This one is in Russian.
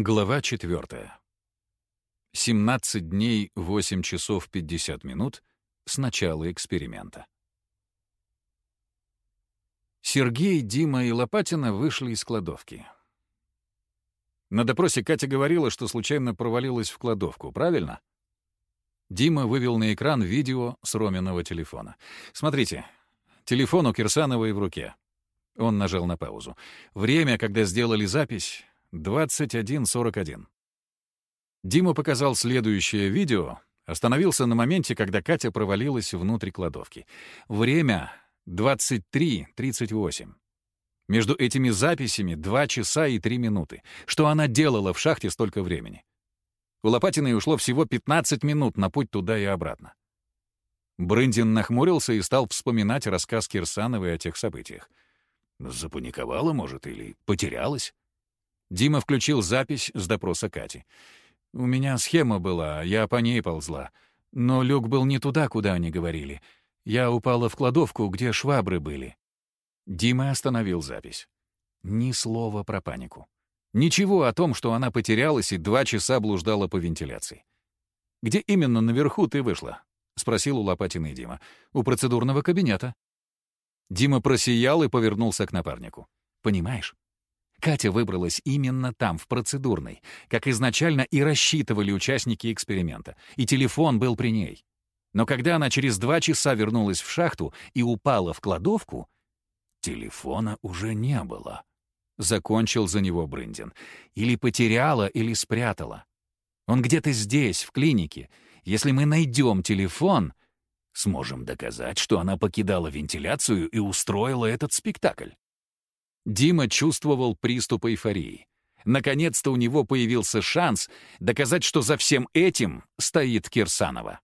Глава 4. 17 дней 8 часов 50 минут с начала эксперимента. Сергей, Дима и Лопатина вышли из кладовки. На допросе Катя говорила, что случайно провалилась в кладовку, правильно? Дима вывел на экран видео с Роминого телефона. Смотрите, телефон у Кирсановой в руке. Он нажал на паузу. Время, когда сделали запись, 21.41. Дима показал следующее видео, остановился на моменте, когда Катя провалилась внутрь кладовки. Время 23.38. Между этими записями 2 часа и 3 минуты. Что она делала в шахте столько времени? У Лопатиной ушло всего 15 минут на путь туда и обратно. Брындин нахмурился и стал вспоминать рассказ Кирсановой о тех событиях. Запаниковала, может, или потерялась? Дима включил запись с допроса Кати. «У меня схема была, я по ней ползла. Но люк был не туда, куда они говорили. Я упала в кладовку, где швабры были». Дима остановил запись. Ни слова про панику. Ничего о том, что она потерялась и два часа блуждала по вентиляции. «Где именно наверху ты вышла?» — спросил у Лопатиной Дима. «У процедурного кабинета». Дима просиял и повернулся к напарнику. «Понимаешь, Катя выбралась именно там, в процедурной, как изначально и рассчитывали участники эксперимента, и телефон был при ней. Но когда она через два часа вернулась в шахту и упала в кладовку, телефона уже не было. Закончил за него Брындин. Или потеряла, или спрятала. Он где-то здесь, в клинике. Если мы найдем телефон, сможем доказать, что она покидала вентиляцию и устроила этот спектакль. Дима чувствовал приступ эйфории. Наконец-то у него появился шанс доказать, что за всем этим стоит Кирсанова.